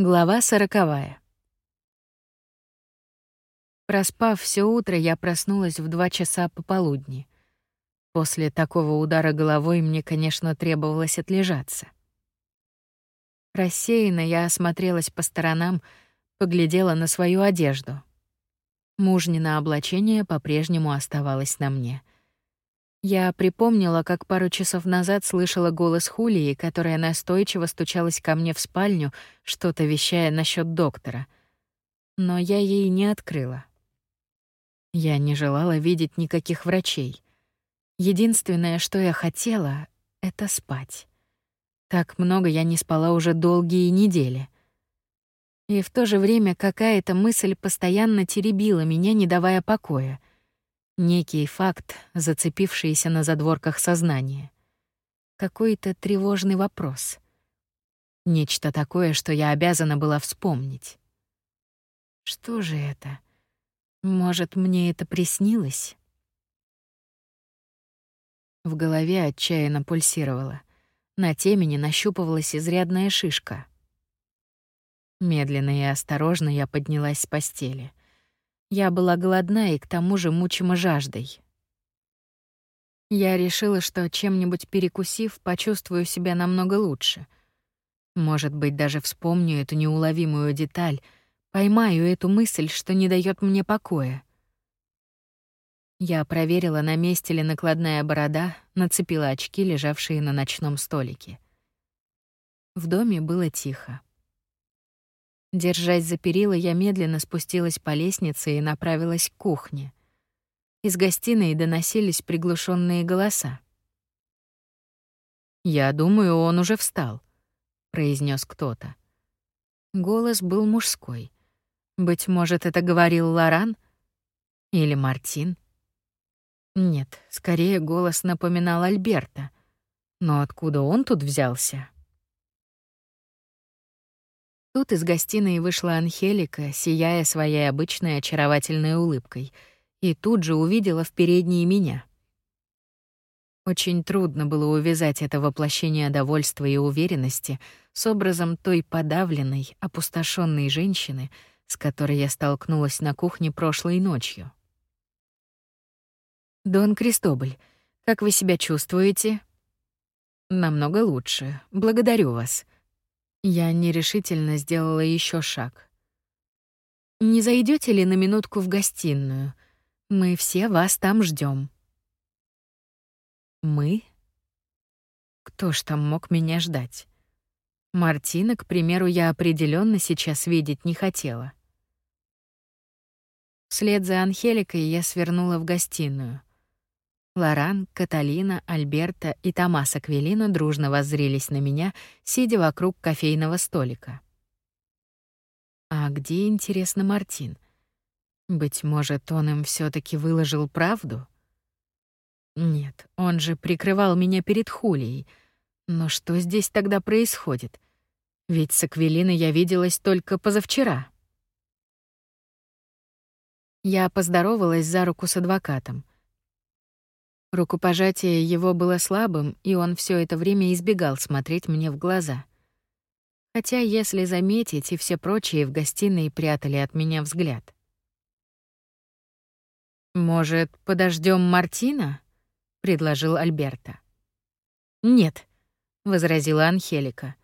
Глава сороковая. Проспав все утро, я проснулась в два часа пополудни. После такого удара головой мне, конечно, требовалось отлежаться. Рассеянно я осмотрелась по сторонам, поглядела на свою одежду. Мужнина облачение по-прежнему оставалось на мне. Я припомнила, как пару часов назад слышала голос Хулии, которая настойчиво стучалась ко мне в спальню, что-то вещая насчет доктора. Но я ей не открыла. Я не желала видеть никаких врачей. Единственное, что я хотела — это спать. Так много я не спала уже долгие недели. И в то же время какая-то мысль постоянно теребила меня, не давая покоя — Некий факт, зацепившийся на задворках сознания. Какой-то тревожный вопрос. Нечто такое, что я обязана была вспомнить. Что же это? Может, мне это приснилось? В голове отчаянно пульсировало. На темени нащупывалась изрядная шишка. Медленно и осторожно я поднялась с постели. Я была голодна и к тому же мучима жаждой. Я решила, что чем-нибудь перекусив, почувствую себя намного лучше. Может быть, даже вспомню эту неуловимую деталь, поймаю эту мысль, что не дает мне покоя. Я проверила, на месте ли накладная борода, нацепила очки, лежавшие на ночном столике. В доме было тихо. Держась за перила, я медленно спустилась по лестнице и направилась к кухне. Из гостиной доносились приглушенные голоса. «Я думаю, он уже встал», — произнес кто-то. Голос был мужской. Быть может, это говорил Лоран или Мартин? Нет, скорее голос напоминал Альберта. Но откуда он тут взялся? Тут из гостиной вышла Анхелика, сияя своей обычной очаровательной улыбкой, и тут же увидела в передней меня. Очень трудно было увязать это воплощение довольства и уверенности с образом той подавленной, опустошенной женщины, с которой я столкнулась на кухне прошлой ночью. «Дон Кристоболь, как вы себя чувствуете?» «Намного лучше. Благодарю вас», я нерешительно сделала еще шаг. Не зайдете ли на минутку в гостиную? Мы все вас там ждем. Мы? Кто ж там мог меня ждать? Мартина, к примеру, я определенно сейчас видеть не хотела. Вслед за Анхеликой я свернула в гостиную. Лоран, Каталина, Альберта и Томас Аквелина дружно воззрелись на меня, сидя вокруг кофейного столика. А где, интересно, Мартин? Быть может, он им все таки выложил правду? Нет, он же прикрывал меня перед Хулией. Но что здесь тогда происходит? Ведь с Аквелиной я виделась только позавчера. Я поздоровалась за руку с адвокатом. Рукопожатие его было слабым, и он все это время избегал смотреть мне в глаза. Хотя, если заметить, и все прочие в гостиной прятали от меня взгляд. «Может, подождем Мартина?» — предложил Альберта. «Нет», — возразила Анхелика.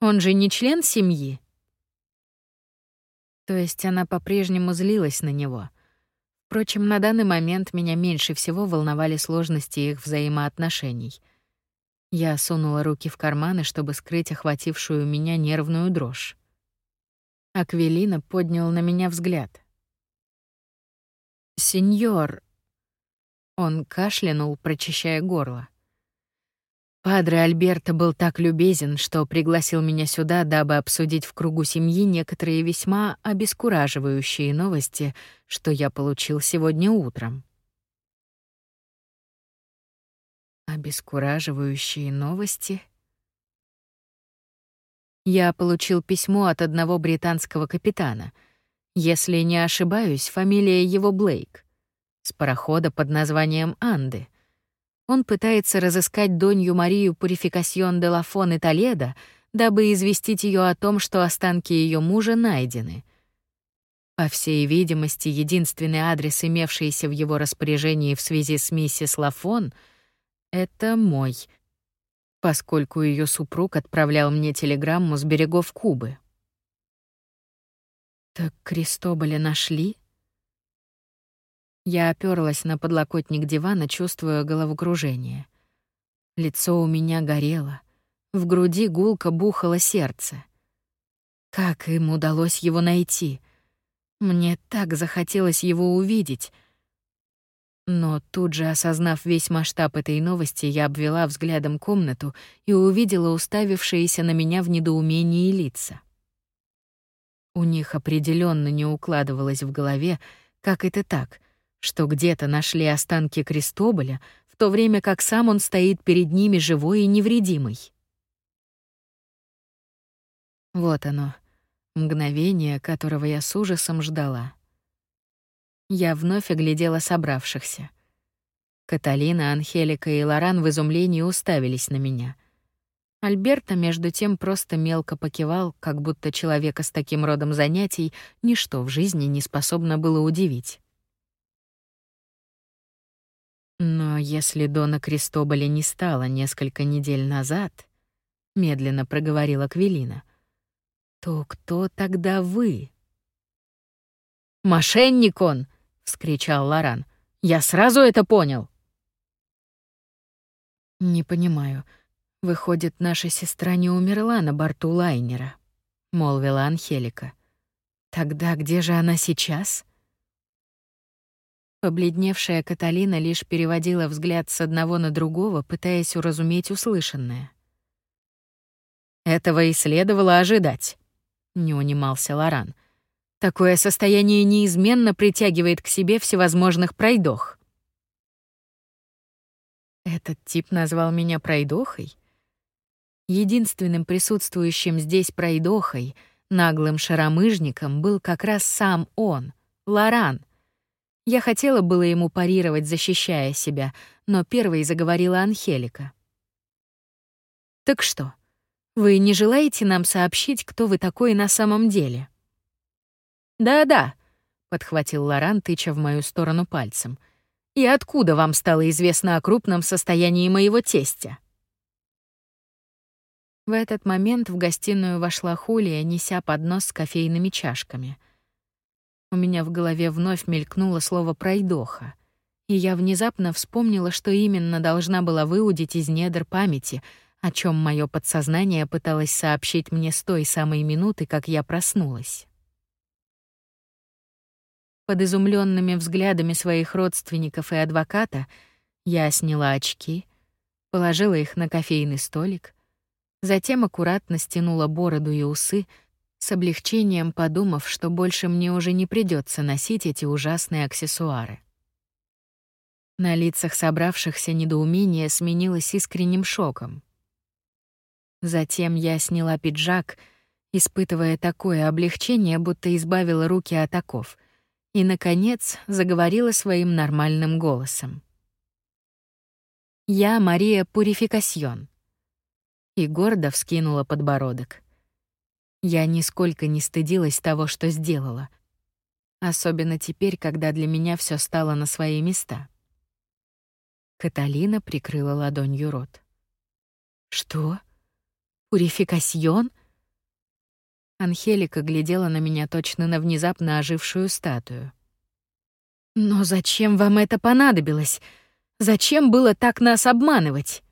«Он же не член семьи». То есть она по-прежнему злилась на него — Впрочем, на данный момент меня меньше всего волновали сложности их взаимоотношений. Я сунула руки в карманы, чтобы скрыть охватившую меня нервную дрожь. Аквелина поднял на меня взгляд. «Сеньор...» Он кашлянул, прочищая горло. Падре Альберто был так любезен, что пригласил меня сюда, дабы обсудить в кругу семьи некоторые весьма обескураживающие новости, что я получил сегодня утром. Обескураживающие новости? Я получил письмо от одного британского капитана. Если не ошибаюсь, фамилия его Блейк. С парохода под названием «Анды», он пытается разыскать Донью Марию Пурификасьон де Лафон и Толедо, дабы известить ее о том, что останки ее мужа найдены. По всей видимости, единственный адрес, имевшийся в его распоряжении в связи с миссис Лафон, это мой, поскольку ее супруг отправлял мне телеграмму с берегов Кубы. Так Крестоболя нашли? Я оперлась на подлокотник дивана, чувствуя головокружение. Лицо у меня горело. В груди гулко бухало сердце. Как им удалось его найти? Мне так захотелось его увидеть. Но тут же, осознав весь масштаб этой новости, я обвела взглядом комнату и увидела уставившиеся на меня в недоумении лица. У них определенно не укладывалось в голове, как это так, что где-то нашли останки Крестоболя, в то время как сам он стоит перед ними живой и невредимый. Вот оно, мгновение, которого я с ужасом ждала. Я вновь оглядела собравшихся. Каталина, Анхелика и Лоран в изумлении уставились на меня. Альберта, между тем, просто мелко покивал, как будто человека с таким родом занятий ничто в жизни не способно было удивить. Но если Дона Кристоболя не стало несколько недель назад, медленно проговорила Квелина, то кто тогда вы? Мошенник он, вскричал Лоран. Я сразу это понял. Не понимаю. Выходит, наша сестра не умерла на борту лайнера, молвила Анхелика. Тогда где же она сейчас? Побледневшая Каталина лишь переводила взгляд с одного на другого, пытаясь уразуметь услышанное. Этого и следовало ожидать не унимался Лоран. Такое состояние неизменно притягивает к себе всевозможных пройдох. Этот тип назвал меня пройдохой? Единственным присутствующим здесь пройдохой, наглым шаромыжником, был как раз сам он, Лоран. Я хотела было ему парировать, защищая себя, но первой заговорила Анхелика. «Так что, вы не желаете нам сообщить, кто вы такой на самом деле? Да-да, подхватил Лоран, тыча в мою сторону пальцем. И откуда вам стало известно о крупном состоянии моего тестя? В этот момент в гостиную вошла Хулия, неся поднос с кофейными чашками. У меня в голове вновь мелькнуло слово «пройдоха», и я внезапно вспомнила, что именно должна была выудить из недр памяти — о чем мое подсознание пыталось сообщить мне с той самой минуты, как я проснулась. Под изумленными взглядами своих родственников и адвоката я сняла очки, положила их на кофейный столик, затем аккуратно стянула бороду и усы, с облегчением подумав, что больше мне уже не придется носить эти ужасные аксессуары. На лицах собравшихся недоумение сменилось искренним шоком. Затем я сняла пиджак, испытывая такое облегчение, будто избавила руки от оков, и, наконец, заговорила своим нормальным голосом. «Я Мария Пурификасьон». И гордо вскинула подбородок. Я нисколько не стыдилась того, что сделала. Особенно теперь, когда для меня все стало на свои места. Каталина прикрыла ладонью рот. «Что?» Пурификасьон? Анхелика глядела на меня точно на внезапно ожившую статую. Но зачем вам это понадобилось? Зачем было так нас обманывать?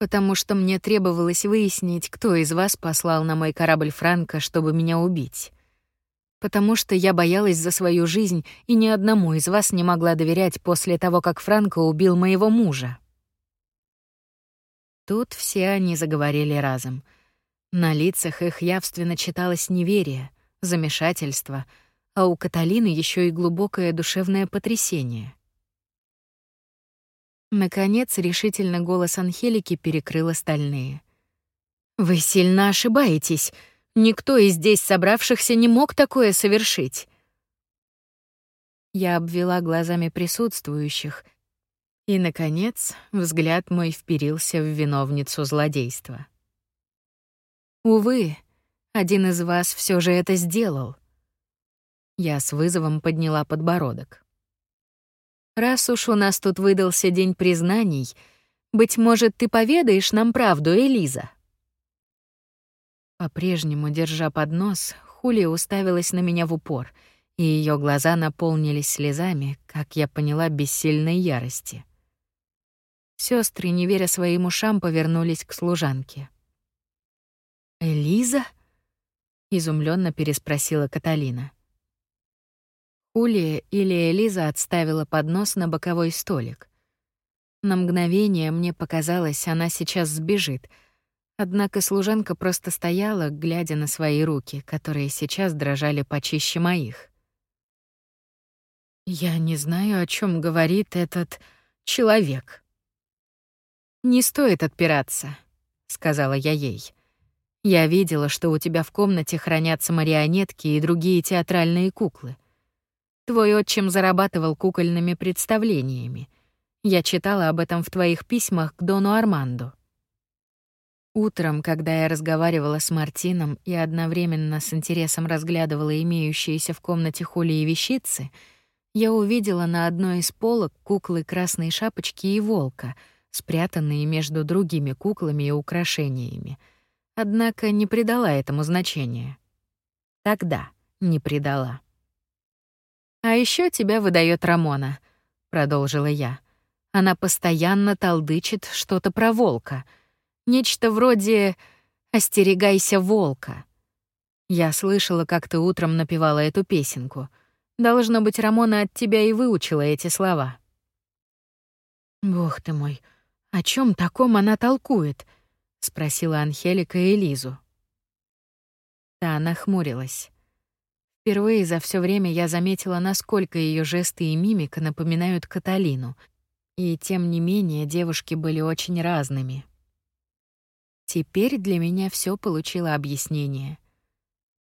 Потому что мне требовалось выяснить, кто из вас послал на мой корабль Франка, чтобы меня убить. Потому что я боялась за свою жизнь и ни одному из вас не могла доверять после того, как Франко убил моего мужа. Тут все они заговорили разом. На лицах их явственно читалось неверие, замешательство, а у Каталины еще и глубокое душевное потрясение. Наконец, решительно голос Анхелики перекрыл остальные. «Вы сильно ошибаетесь. Никто из здесь собравшихся не мог такое совершить». Я обвела глазами присутствующих — и, наконец, взгляд мой вперился в виновницу злодейства. Увы, один из вас все же это сделал. Я с вызовом подняла подбородок. Раз уж у нас тут выдался день признаний, быть может, ты поведаешь нам правду, Элиза. По-прежнему, держа поднос, Хулия уставилась на меня в упор, и ее глаза наполнились слезами, как я поняла, бессильной ярости. Сестры, не веря своим ушам, повернулись к служанке. «Элиза?» — изумленно переспросила Каталина. Хулия или Элиза отставила поднос на боковой столик. На мгновение мне показалось, она сейчас сбежит — Однако служанка просто стояла, глядя на свои руки, которые сейчас дрожали почище моих. «Я не знаю, о чем говорит этот человек». «Не стоит отпираться», — сказала я ей. «Я видела, что у тебя в комнате хранятся марионетки и другие театральные куклы. Твой отчим зарабатывал кукольными представлениями. Я читала об этом в твоих письмах к Дону Арманду. Утром, когда я разговаривала с Мартином и одновременно с интересом разглядывала имеющиеся в комнате Холли и вещицы, я увидела на одной из полок куклы Красной Шапочки и Волка, спрятанные между другими куклами и украшениями. Однако не придала этому значения. Тогда не придала. «А еще тебя выдает Рамона», — продолжила я. «Она постоянно толдычит что-то про волка», — Нечто вроде «Остерегайся волка». Я слышала, как ты утром напевала эту песенку. Должно быть, Рамона от тебя и выучила эти слова. Бог ты мой, о чем таком она толкует? спросила Анхелика Элизу. Та нахмурилась. Впервые за все время я заметила, насколько ее жесты и мимика напоминают Каталину, и тем не менее девушки были очень разными. Теперь для меня все получило объяснение.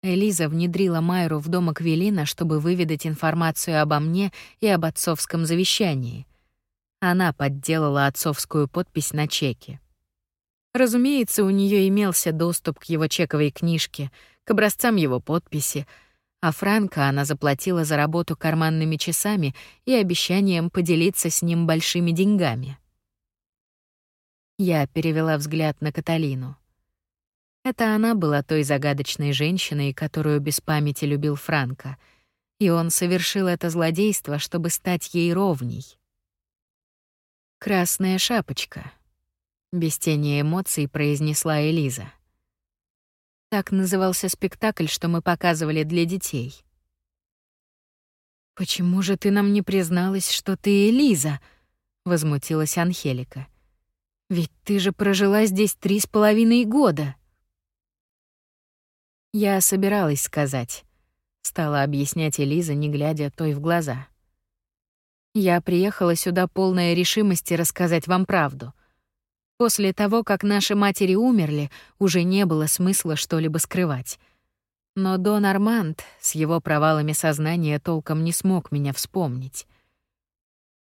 Элиза внедрила Майру в дом Аквелина, чтобы выведать информацию обо мне и об отцовском завещании. Она подделала отцовскую подпись на чеке. Разумеется, у нее имелся доступ к его чековой книжке, к образцам его подписи, а Франка она заплатила за работу карманными часами и обещанием поделиться с ним большими деньгами. Я перевела взгляд на Каталину. Это она была той загадочной женщиной, которую без памяти любил Франко, и он совершил это злодейство, чтобы стать ей ровней. «Красная шапочка», — без тени эмоций произнесла Элиза. Так назывался спектакль, что мы показывали для детей. «Почему же ты нам не призналась, что ты Элиза?» — возмутилась Анхелика. Ведь ты же прожила здесь три с половиной года. Я собиралась сказать, стала объяснять Элиза, не глядя той в глаза. Я приехала сюда полная решимости рассказать вам правду. После того, как наши матери умерли, уже не было смысла что-либо скрывать. Но Дон Арманд с его провалами сознания толком не смог меня вспомнить.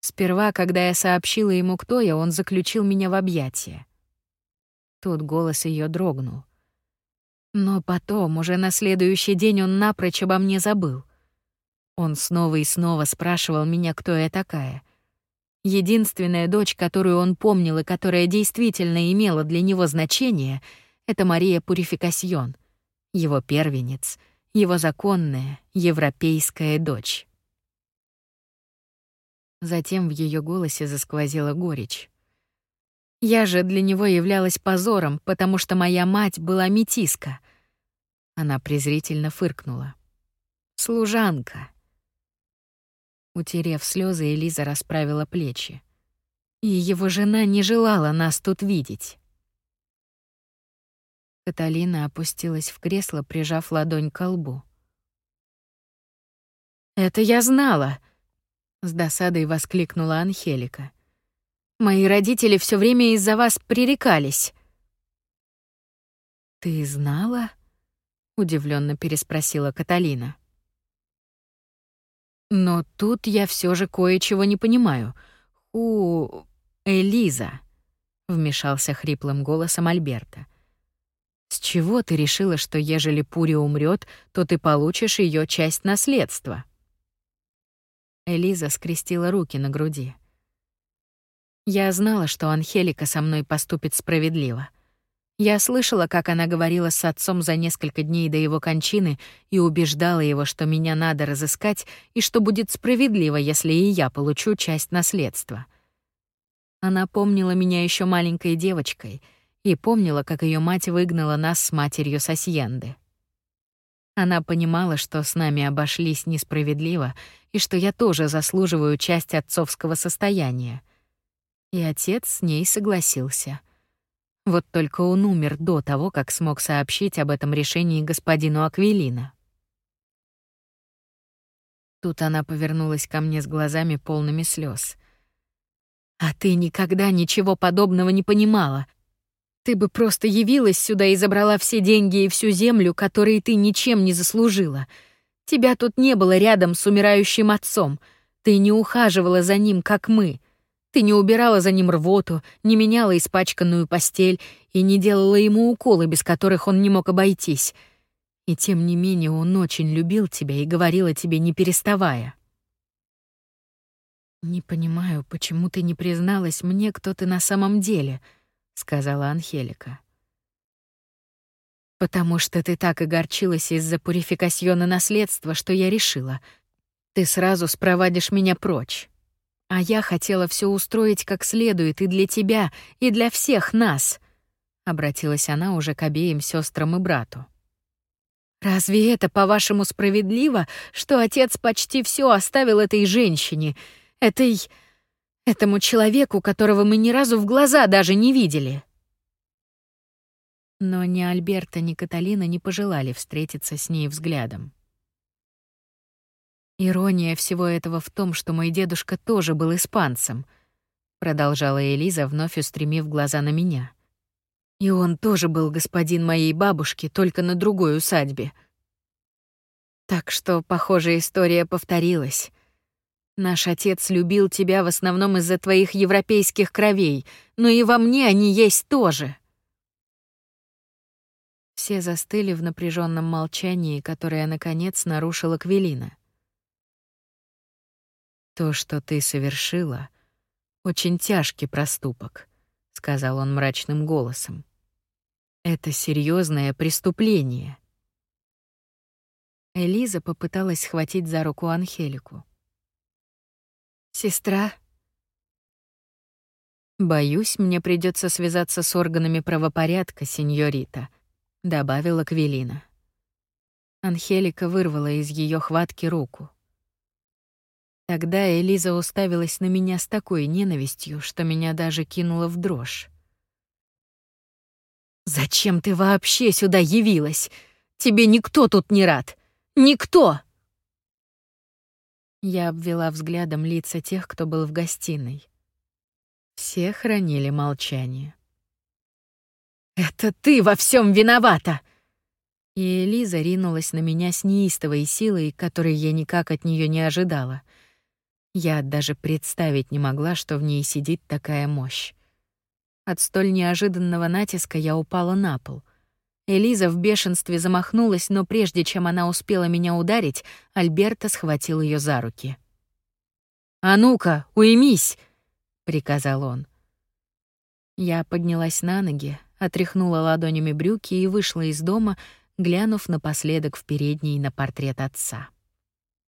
Сперва, когда я сообщила ему, кто я, он заключил меня в объятия. Тут голос ее дрогнул. Но потом, уже на следующий день, он напрочь обо мне забыл. Он снова и снова спрашивал меня, кто я такая. Единственная дочь, которую он помнил и которая действительно имела для него значение, это Мария Пурификасьон, его первенец, его законная европейская дочь. Затем в ее голосе засквозила горечь. Я же для него являлась позором, потому что моя мать была метиска. Она презрительно фыркнула. Служанка. Утерев слезы, Элиза расправила плечи. И его жена не желала нас тут видеть. Каталина опустилась в кресло, прижав ладонь к лбу. «Это я знала!» с досадой воскликнула Анхелика. Мои родители все время из-за вас пререкались. Ты знала? удивленно переспросила Каталина. Но тут я все же кое-чего не понимаю. У Элиза, вмешался хриплым голосом Альберта. С чего ты решила, что ежели Пури умрет, то ты получишь ее часть наследства? Элиза скрестила руки на груди. Я знала, что Анхелика со мной поступит справедливо. Я слышала, как она говорила с отцом за несколько дней до его кончины и убеждала его, что меня надо разыскать и что будет справедливо, если и я получу часть наследства. Она помнила меня еще маленькой девочкой и помнила, как ее мать выгнала нас с матерью с Асьенды. Она понимала, что с нами обошлись несправедливо и что я тоже заслуживаю часть отцовского состояния. И отец с ней согласился — вот только он умер до того, как смог сообщить об этом решении господину Аквилина. Тут она повернулась ко мне с глазами полными слез. «А ты никогда ничего подобного не понимала. Ты бы просто явилась сюда и забрала все деньги и всю землю, которые ты ничем не заслужила. Тебя тут не было рядом с умирающим отцом. Ты не ухаживала за ним, как мы. Ты не убирала за ним рвоту, не меняла испачканную постель и не делала ему уколы, без которых он не мог обойтись. И тем не менее он очень любил тебя и говорил о тебе не переставая. «Не понимаю, почему ты не призналась мне, кто ты на самом деле», — сказала Анхелика. «Потому что ты так огорчилась из-за пурификасьона наследства, что я решила. Ты сразу спровадишь меня прочь. А я хотела все устроить как следует и для тебя, и для всех нас, обратилась она уже к обеим сестрам и брату. Разве это, по-вашему, справедливо, что отец почти все оставил этой женщине, этой этому человеку, которого мы ни разу в глаза даже не видели? Но ни Альберта, ни Каталина не пожелали встретиться с ней взглядом. Ирония всего этого в том, что мой дедушка тоже был испанцем, продолжала Элиза, вновь устремив глаза на меня. И он тоже был господин моей бабушки, только на другой усадьбе. Так что, похожая история повторилась. Наш отец любил тебя в основном из-за твоих европейских кровей, но и во мне они есть тоже. Все застыли в напряженном молчании, которое наконец нарушила Квелина. То, что ты совершила, очень тяжкий проступок, сказал он мрачным голосом. Это серьезное преступление. Элиза попыталась схватить за руку Анхелику. Сестра, боюсь, мне придется связаться с органами правопорядка, сеньорита, добавила Квелина. Анхелика вырвала из ее хватки руку. Тогда Элиза уставилась на меня с такой ненавистью, что меня даже кинуло в дрожь. «Зачем ты вообще сюда явилась? Тебе никто тут не рад! Никто!» Я обвела взглядом лица тех, кто был в гостиной. Все хранили молчание. «Это ты во всем виновата!» И Элиза ринулась на меня с неистовой силой, которой я никак от нее не ожидала — я даже представить не могла, что в ней сидит такая мощь. От столь неожиданного натиска я упала на пол. Элиза в бешенстве замахнулась, но прежде чем она успела меня ударить, Альберта схватил ее за руки. «А ну-ка, уймись!» — приказал он. Я поднялась на ноги, отряхнула ладонями брюки и вышла из дома, глянув напоследок в передний на портрет отца.